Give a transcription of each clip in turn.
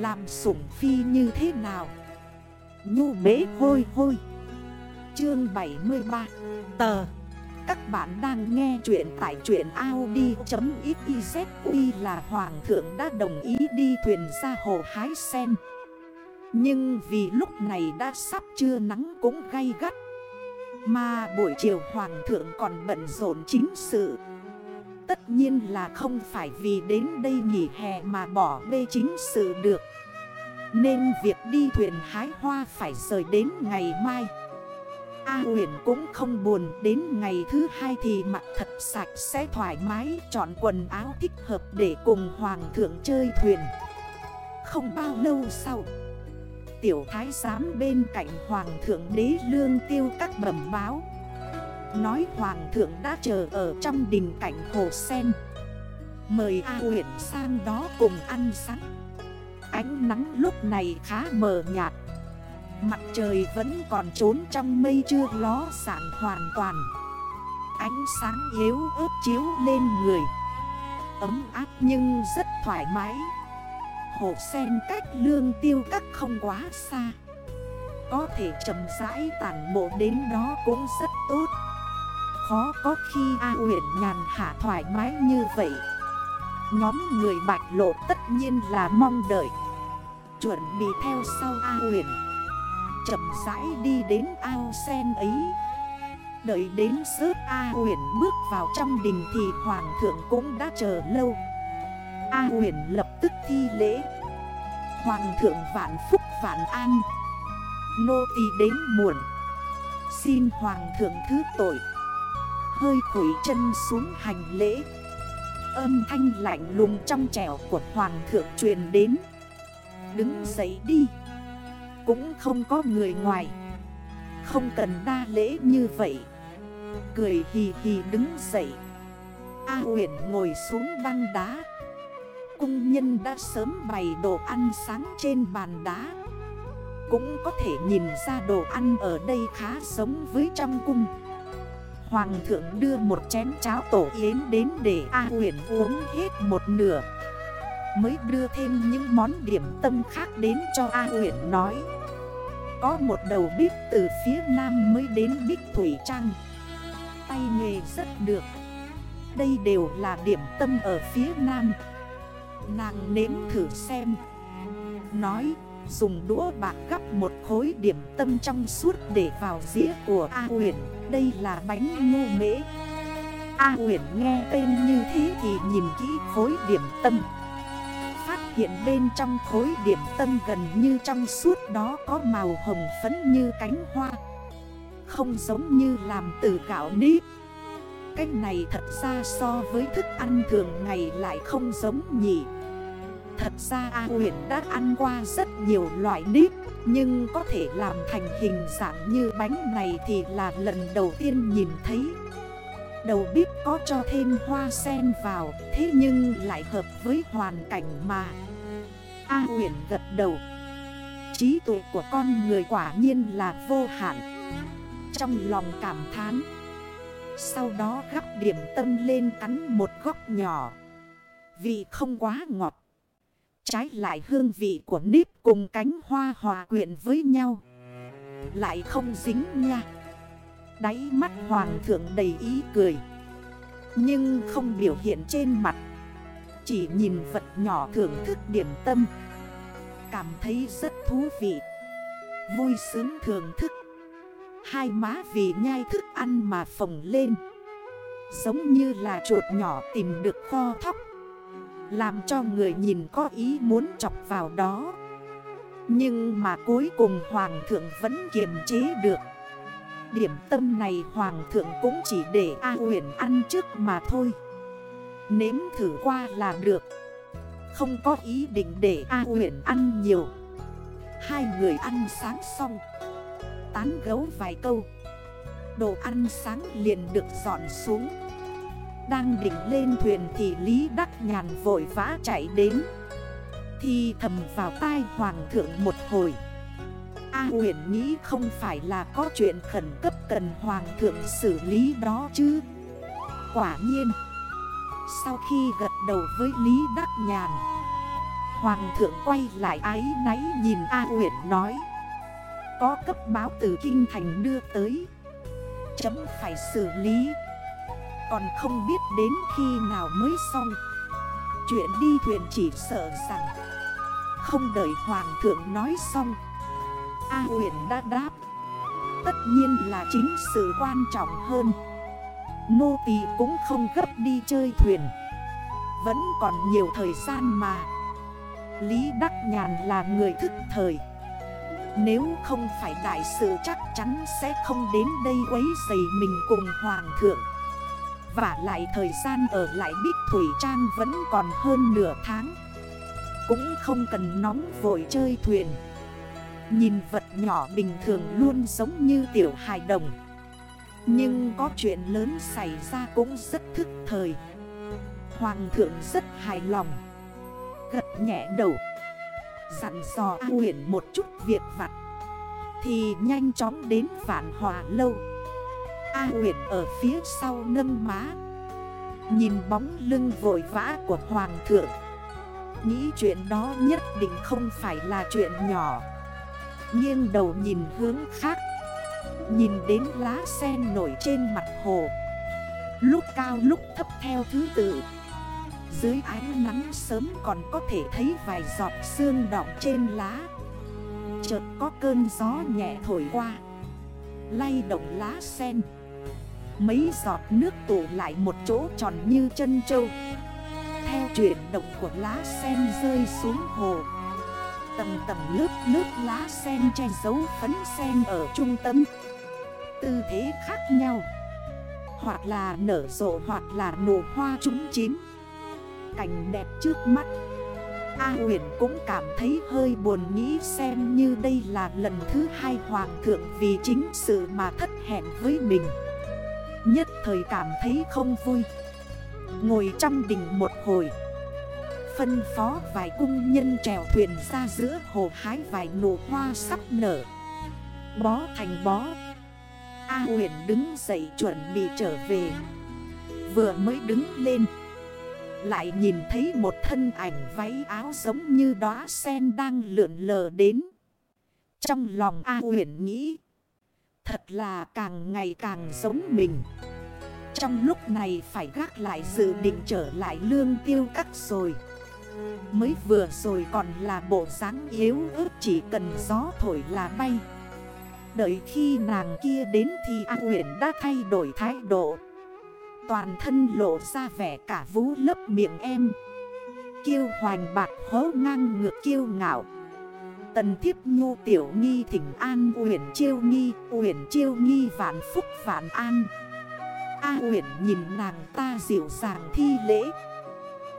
Làm sủng phi như thế nào? Nhu bế hôi hôi. Chương 73 Tờ. Các bạn đang nghe chuyện tại chuyện Audi.xyz Uy là Hoàng thượng đã đồng ý đi thuyền ra hồ hái sen. Nhưng vì lúc này đã sắp trưa nắng cũng gay gắt. Mà buổi chiều Hoàng thượng còn bận rộn chính sự. Tất nhiên là không phải vì đến đây nghỉ hè mà bỏ bê chính sự được. Nên việc đi thuyền hái hoa phải rời đến ngày mai. A huyền cũng không buồn, Đến ngày thứ hai thì mặc thật sạch sẽ thoải mái, Chọn quần áo thích hợp để cùng hoàng thượng chơi thuyền. Không bao lâu sau, Tiểu thái giám bên cạnh hoàng thượng đế lương tiêu các bẩm báo. Nói hoàng thượng đã chờ ở trong đình cảnh hồ sen. Mời A huyện sang đó cùng ăn sáng. Ánh nắng lúc này khá mờ nhạt. Mặt trời vẫn còn trốn trong mây chưa ló dạng hoàn toàn. Ánh sáng yếu ớt chiếu lên người. Ấm áp nhưng rất thoải mái. Hồ sen cách lương tiêu các không quá xa. Có thể chậm rãi tản bộ đến đó cũng rất tốt khó có khi A huyện nhàn hạ thoải mái như vậy. Nhóm người bạch lộ tất nhiên là mong đợi. Chuẩn bị theo sau A huyện Chậm rãi đi đến ao sen ấy. Đợi đến sớt A huyện bước vào trong đình thì Hoàng thượng cũng đã chờ lâu. A huyện lập tức thi lễ. Hoàng thượng vạn phúc vạn an. Nô tỳ đến muộn. Xin Hoàng thượng thứ tội hơi khủy chân xuống hành lễ. Âm thanh lạnh lùng trong trẻo của hoàng thượng truyền đến. Đứng dậy đi. Cũng không có người ngoài. Không cần đa lễ như vậy. Cười hì hì đứng dậy. A huyện ngồi xuống băng đá. Cung nhân đã sớm bày đồ ăn sáng trên bàn đá. Cũng có thể nhìn ra đồ ăn ở đây khá giống với trong cung. Hoàng thượng đưa một chén cháo tổ yến đến để A huyền uống hết một nửa. Mới đưa thêm những món điểm tâm khác đến cho A huyền nói. Có một đầu bếp từ phía nam mới đến Bích Thủy Trăng. Tay nghề rất được. Đây đều là điểm tâm ở phía nam. Nàng nếm thử xem. Nói dùng đũa bạc gắp một khối điểm tâm trong suốt để vào dĩa của A huyền đây là bánh ngô mễ. A huyền nghe tên như thế thì nhìn kỹ khối điểm tâm. Phát hiện bên trong khối điểm tâm gần như trong suốt đó có màu hồng phấn như cánh hoa. Không giống như làm từ gạo nếp. Cái này thật ra so với thức ăn thường ngày lại không giống nhỉ. Thật ra A nguyễn đã ăn qua rất nhiều loại nếp, Nhưng có thể làm thành hình dạng như bánh này thì là lần đầu tiên nhìn thấy. Đầu bếp có cho thêm hoa sen vào, Thế nhưng lại hợp với hoàn cảnh mà. A huyền gật đầu. Trí tuệ của con người quả nhiên là vô hạn. Trong lòng cảm thán. Sau đó gắp điểm tâm lên cắn một góc nhỏ. Vì không quá ngọt Trái lại hương vị của nếp cùng cánh hoa hòa quyện với nhau. Lại không dính nha. Đáy mắt hoàng thượng đầy ý cười. Nhưng không biểu hiện trên mặt. Chỉ nhìn vật nhỏ thưởng thức điểm tâm. Cảm thấy rất thú vị. Vui sướng thưởng thức. Hai má vì nhai thức ăn mà phồng lên. Giống như là chuột nhỏ tìm được kho thóc làm cho người nhìn có ý muốn chọc vào đó. Nhưng mà cuối cùng Hoàng thượng vẫn kiềm chế được. Điểm tâm này Hoàng thượng cũng chỉ để A huyền ăn trước mà thôi. Nếm thử qua là được. Không có ý định để A huyền ăn nhiều. Hai người ăn sáng xong. Tán gấu vài câu. Đồ ăn sáng liền được dọn xuống đang định lên thuyền thì Lý Đắc Nhàn vội vã chạy đến. Thì thầm vào tai Hoàng thượng một hồi. A huyền nghĩ không phải là có chuyện khẩn cấp cần Hoàng thượng xử lý đó chứ. Quả nhiên, Sau khi gật đầu với Lý Đắc Nhàn, Hoàng thượng quay lại ái náy nhìn A Uyển nói, Có cấp báo từ Kinh Thành đưa tới, Chấm phải xử lý. Còn không biết đến khi nào mới xong. Chuyện đi thuyền chỉ sợ rằng Không đợi Hoàng thượng nói xong, A Uyển đã đáp. Tất nhiên là chính sự quan trọng hơn. Nô tỳ cũng không gấp đi chơi thuyền. Vẫn còn nhiều thời gian mà. Lý Đắc Nhàn là người thức thời. Nếu không phải đại sự chắc chắn sẽ không đến đây quấy giày mình cùng Hoàng thượng. Và lại thời gian ở lại Bích Thủy Trang vẫn còn hơn nửa tháng. Cũng không cần nóng vội chơi thuyền. Nhìn vật nhỏ bình thường luôn giống như tiểu hài đồng. Nhưng có chuyện lớn xảy ra cũng rất thức thời. Hoàng thượng rất hài lòng. Gật nhẹ đầu. Dặn dò A Huyền một chút việc vặt. Thì nhanh chóng đến vạn hòa lâu. A Nguyệt ở phía sau nâng má. Nhìn bóng lưng vội vã của Hoàng thượng. Nghĩ chuyện đó nhất định không phải là chuyện nhỏ. Nghiêng đầu nhìn hướng khác. Nhìn đến lá sen nổi trên mặt hồ. Lúc cao lúc thấp theo thứ tự. Dưới ánh nắng sớm còn có thể thấy vài giọt sương đọng trên lá. Chợt có cơn gió nhẹ thổi qua. Lay động lá sen. Mấy giọt nước tụ lại một chỗ tròn như chân trâu. Theo chuyển động của lá sen rơi xuống hồ. Tầng tầng lớp lớp lá sen che dấu phấn sen ở trung tâm. Tư thế khác nhau. Hoặc là nở rộ hoặc là nổ hoa trúng chín Cảnh đẹp trước mắt. A huyền cũng cảm thấy hơi buồn nghĩ xem như đây là lần thứ hai hoàng thượng vì chính sự mà thất hẹn với mình. Nhất thời cảm thấy không vui. Ngồi trong đỉnh một hồi, Phân phó vài cung nhân trèo thuyền ra giữa hồ hái vài nụ hoa sắp nở. Bó thành bó, A huyền đứng dậy chuẩn bị trở về. Vừa mới đứng lên, Lại nhìn thấy một thân ảnh váy áo giống như đóa sen đang lượn lờ đến. Trong lòng A huyền nghĩ Thật là càng ngày càng giống mình. Trong lúc này phải gác lại dự định trở lại lương tiêu cắt rồi. Mới vừa rồi còn là bộ dáng yếu ớt chỉ cần gió thổi là bay. Đợi khi nàng kia đến thì A Nguyễn đã thay đổi thái độ. Toàn thân lộ ra vẻ cả vũ lấp miệng em. Kiêu hoành bạc hố ngang ngược kiêu ngạo. Tần thiếp nhu tiểu nghi thỉnh an Uyển chiêu nghi Uyển chiêu nghi vạn phúc vạn an. A à, Uyển nhìn nàng ta dịu dàng thi lễ.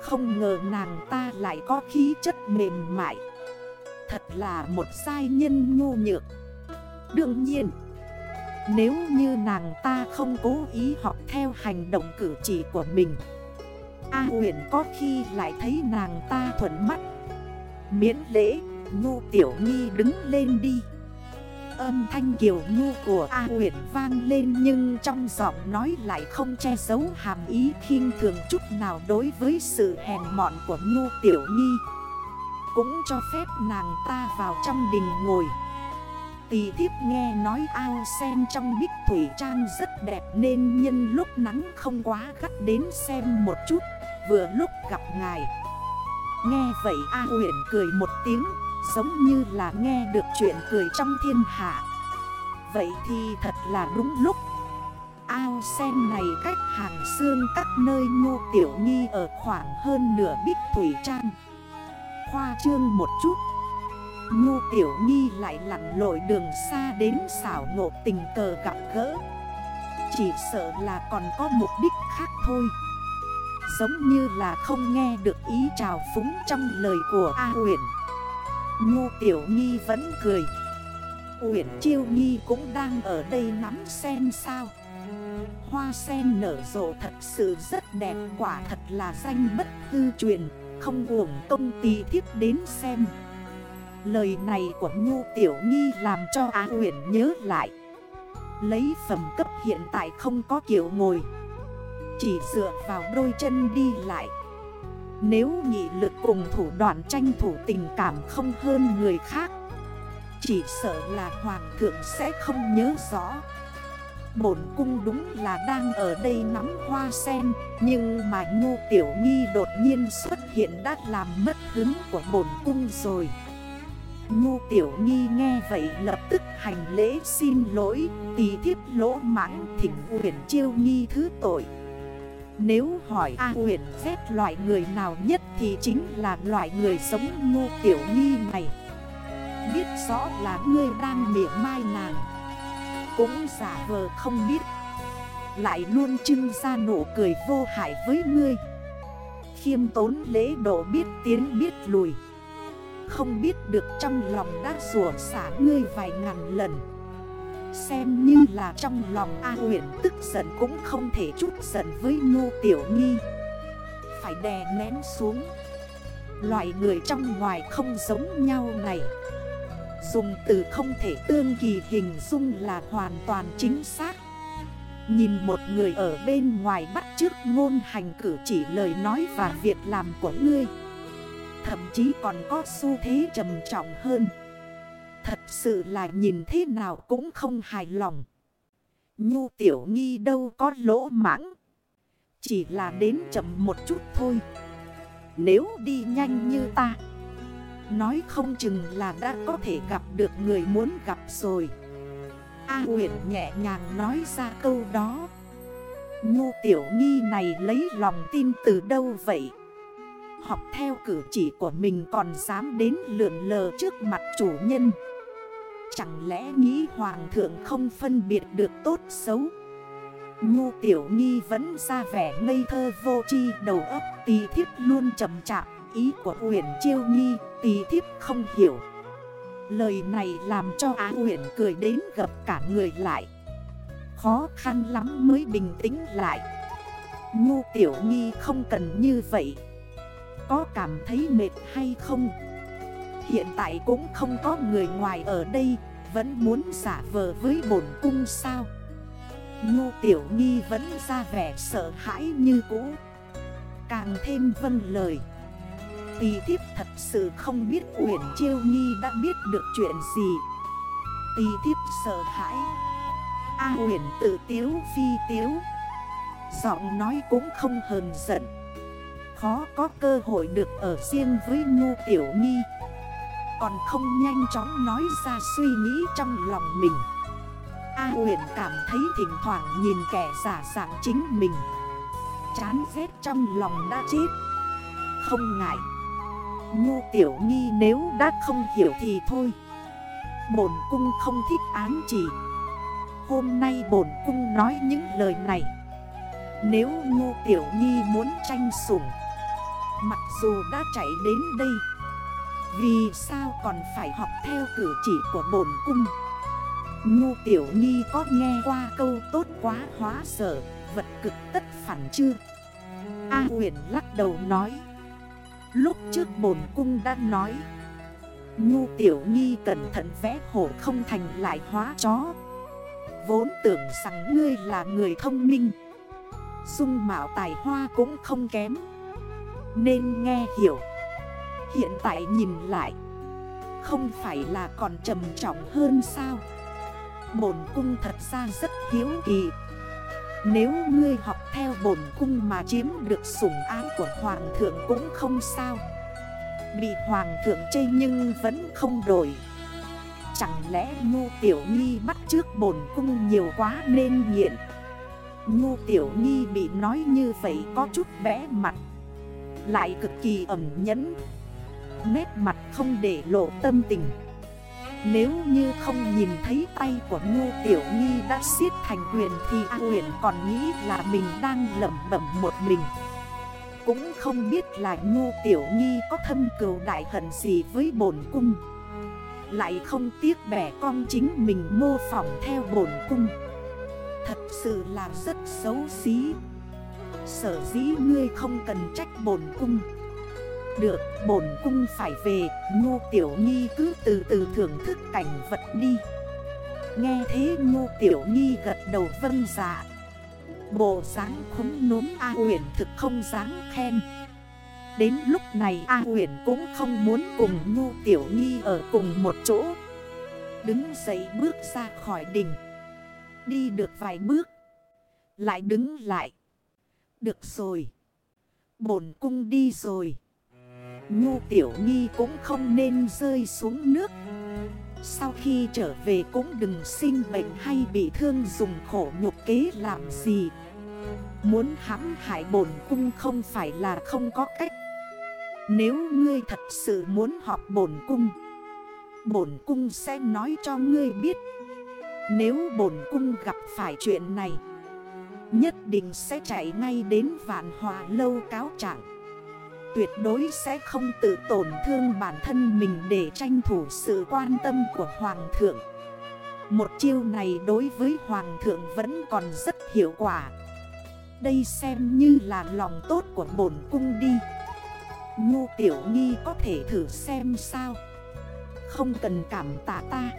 Không ngờ nàng ta lại có khí chất mềm mại. Thật là một sai nhân nhu nhược. Đương nhiên Nếu như nàng ta không cố ý học theo hành động cử chỉ của mình A uyển có khi lại thấy nàng ta thuận mắt Miễn lễ. Ngô tiểu Nhi đứng lên đi. Âm thanh kiều nhu của A Nguyễn vang lên Nhưng trong giọng nói lại không che giấu hàm ý khinh thường chút nào đối với sự hèn mọn của Ngô tiểu Nhi. Cũng cho phép nàng ta vào trong đình ngồi. Tì thiếp nghe nói ao sen trong bích thủy trang rất đẹp Nên nhân lúc nắng không quá gắt đến xem một chút, Vừa lúc gặp ngài. Nghe vậy A huyền cười một tiếng Giống như là nghe được chuyện cười trong thiên hạ. Vậy thì thật là đúng lúc. Ao sen này cách hàng xương các nơi ngô tiểu nghi ở khoảng hơn nửa bích thủy trang. Khoa trương một chút. Nhu tiểu nghi lại lặn lội đường xa đến xảo ngộ tình cờ gặp gỡ. Chỉ sợ là còn có mục đích khác thôi. Giống như là không nghe được ý trào phúng trong lời của A huyền. Ngô Tiểu Nghi vẫn cười. Uyển Chiêu Nghi cũng đang ở đây nắm sen sao. Hoa sen nở rộ thật sự rất đẹp, Quả thật là danh bất hư truyền, Không uổng công tì thiếp đến xem. Lời này của Nhu Tiểu Nghi làm cho Á Uyển nhớ lại. Lấy phẩm cấp hiện tại không có kiểu ngồi. Chỉ dựa vào đôi chân đi lại. Nếu nghị lực cùng thủ đoạn tranh thủ tình cảm không hơn người khác, Chỉ sợ là hoàng thượng sẽ không nhớ rõ. Bổn cung đúng là đang ở đây nắm hoa sen, Nhưng mà nhu Tiểu Nghi đột nhiên xuất hiện đã làm mất hứng của bổn cung rồi. Nhu Tiểu Nghi nghe vậy lập tức hành lễ xin lỗi Tì thiếp lỗ mãng thỉnh huyền chiêu nghi thứ tội. Nếu hỏi A huyện phép loại người nào nhất thì chính là loại người sống Ngô Tiểu Nghi này. Biết rõ là ngươi đang miệng mai nàng. Cũng giả vờ không biết. Lại luôn trưng ra nụ cười vô hại với ngươi. Khiêm tốn lễ độ biết tiến biết lùi. Không biết được trong lòng đã rủa xả ngươi vài ngàn lần. Xem như là trong lòng A huyện tức giận cũng không thể chút giận với Ngô Tiểu Nghi Phải đè nén xuống. Loại người trong ngoài không giống nhau này. Dùng từ không thể tương kỳ hình dung là hoàn toàn chính xác. Nhìn một người ở bên ngoài bắt trước ngôn hành cử chỉ lời nói và việc làm của ngươi. Thậm chí còn có xu thế trầm trọng hơn. Thật sự là nhìn thế nào cũng không hài lòng. Nhu tiểu nghi đâu có lỗ mãng. Chỉ là đến chậm một chút thôi. Nếu đi nhanh như ta, Nói không chừng là đã có thể gặp được người muốn gặp rồi. A huyền nhẹ nhàng nói ra câu đó. Nhu tiểu nghi này lấy lòng tin từ đâu vậy? Học theo cử chỉ của mình còn dám đến lượn lờ trước mặt chủ nhân. Chẳng lẽ nghĩ hoàng thượng không phân biệt được tốt xấu? Nhu tiểu nghi vẫn ra vẻ ngây thơ vô chi đầu óc tì thiếp luôn chậm chạp, ý của huyền chiêu nghi, Tì thiếp không hiểu. Lời này làm cho Á huyền cười đến gặp cả người lại. Khó khăn lắm mới bình tĩnh lại. Nhu tiểu nghi không cần như vậy. Có cảm thấy mệt hay không? Hiện tại cũng không có người ngoài ở đây Vẫn muốn giả vờ với bổn cung sao? Nhu tiểu nghi vẫn ra vẻ sợ hãi như cũ. Càng thêm vân lời. Tì thiếp thật sự không biết Uyển Chiêu Nhi đã biết được chuyện gì. Tì thiếp sợ hãi. A à, Uyển tự tiếu phi tiếu. Giọng nói cũng không hờn giận. Khó có cơ hội được ở riêng với Ngô Tiểu Nghi. Còn không nhanh chóng nói ra suy nghĩ trong lòng mình. A à, cảm thấy thỉnh thoảng nhìn kẻ giả dạng chính mình. Chán ghét trong lòng đã chết. Không ngại. Nhu tiểu nghi nếu đã không hiểu thì thôi. Bổn cung không thích án chỉ. Hôm nay bổn cung nói những lời này. Nếu ngu tiểu nghi muốn tranh sủng Mặc dù đã chạy đến đây vì sao còn phải học theo cử chỉ của bổn cung? Nhu tiểu nghi có nghe qua câu tốt quá hóa sở, Vật cực tất phản chưa A huyền lắc đầu nói, Lúc trước bồn cung đã nói, Nhu tiểu nghi cẩn thận vẽ hổ không thành lại hóa chó. Vốn tưởng rằng ngươi là người thông minh, Dung mạo tài hoa cũng không kém. Nên nghe hiểu Hiện tại nhìn lại. Không phải là còn trầm trọng hơn sao? Bổn cung thật ra rất hiếu kỳ. Nếu ngươi học theo bổn cung mà chiếm được sủng ái của hoàng thượng cũng không sao. Bị hoàng thượng chê nhưng vẫn không đổi. Chẳng lẽ ngu Tiểu Nhi bắt trước bổn cung nhiều quá nên nghiện? Ngu Tiểu Nhi bị nói như vậy có chút bẽ mặt. Lại cực kỳ ẩm nhẫn. Nét mặt không để lộ tâm tình. Nếu như không nhìn thấy tay của Ngô Tiểu Nghi đã siết thành quyền Thì A huyền còn nghĩ là mình đang lẩm bẩm một mình. Cũng không biết là Ngô Tiểu Nghi có thâm cừu đại hận gì với bổn cung. Lại không tiếc bẻ con chính mình mô phỏng theo bổn cung. Thật sự là rất xấu xí. Sở dĩ ngươi không cần trách bổn cung được, bổn cung phải về, Ngô Tiểu Nhi cứ từ từ thưởng thức cảnh vật đi. Nghe thế Ngô Tiểu Nhi gật đầu vân dạ. Bộ dáng khống núm A huyền thực không dáng khen. Đến lúc này A huyền cũng không muốn cùng Nhu Tiểu Nghi ở cùng một chỗ. Đứng dậy bước ra khỏi đỉnh Đi được vài bước Lại đứng lại. Được rồi. Bổn cung đi rồi. Ngu Tiểu Nghi cũng không nên rơi xuống nước. Sau khi trở về cũng đừng sinh bệnh hay bị thương dùng khổ nhục kế làm gì. Muốn hãm hại bổn cung không phải là không có cách. Nếu ngươi thật sự muốn họp bổn cung Bổn cung sẽ nói cho ngươi biết. Nếu bổn cung gặp phải chuyện này, Nhất định sẽ chạy ngay đến vạn hòa lâu cáo trạng. Tuyệt đối sẽ không tự tổn thương bản thân mình để tranh thủ sự quan tâm của Hoàng thượng. Một chiêu này đối với Hoàng thượng vẫn còn rất hiệu quả. Đây xem như là lòng tốt của bổn cung đi. Nhu Tiểu Nghi có thể thử xem sao? Không cần cảm tạ ta.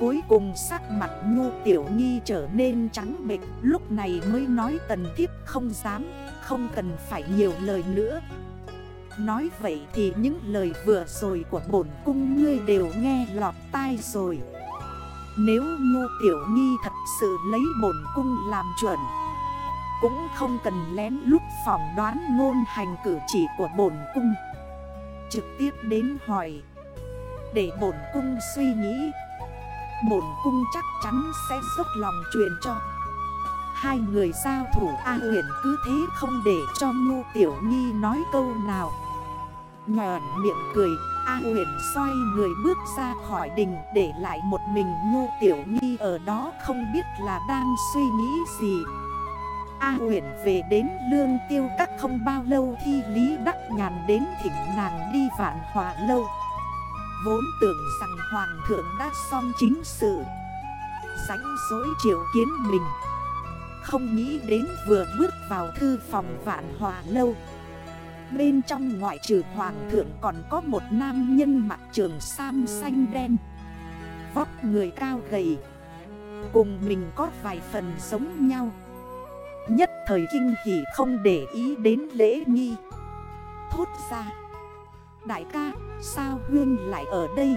Cuối cùng sắc mặt Nhu Tiểu Nghi trở nên trắng bệch, Lúc này mới nói tần thiếp không dám, Không cần phải nhiều lời nữa. Nói vậy thì những lời vừa rồi của bổn cung ngươi đều nghe lọt tai rồi. Nếu Nhu Tiểu Nghi thật sự lấy bổn cung làm chuẩn, Cũng không cần lén lút phỏng đoán ngôn hành cử chỉ của bổn cung. Trực tiếp đến hỏi, Để bổn cung suy nghĩ, Bổn cung chắc chắn sẽ dốc lòng truyền cho. Hai người giao thủ A huyền cứ thế không để cho Nhu Tiểu Nhi nói câu nào nhòa miệng cười. A huyền xoay người bước ra khỏi đình, Để lại một mình Nhu Tiểu Nhi ở đó không biết là đang suy nghĩ gì. A huyền về đến lương tiêu các không bao lâu thì Lý Đắc Nhàn đến thỉnh nàng đi vạn hòa lâu. Vốn tưởng rằng Hoàng thượng đã xong chính sự Sánh dối triệu kiến mình. Không nghĩ đến vừa bước vào thư phòng vạn hòa lâu Bên trong ngoại trừ Hoàng thượng còn có một nam nhân mặc trường sam xanh đen. Vóc người cao gầy. Cùng mình có vài phần giống nhau. Nhất thời kinh hỉ không để ý đến lễ nghi. Thốt ra. Đại ca, sao Huyên lại ở đây?